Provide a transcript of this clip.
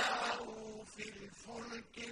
معه في الفلك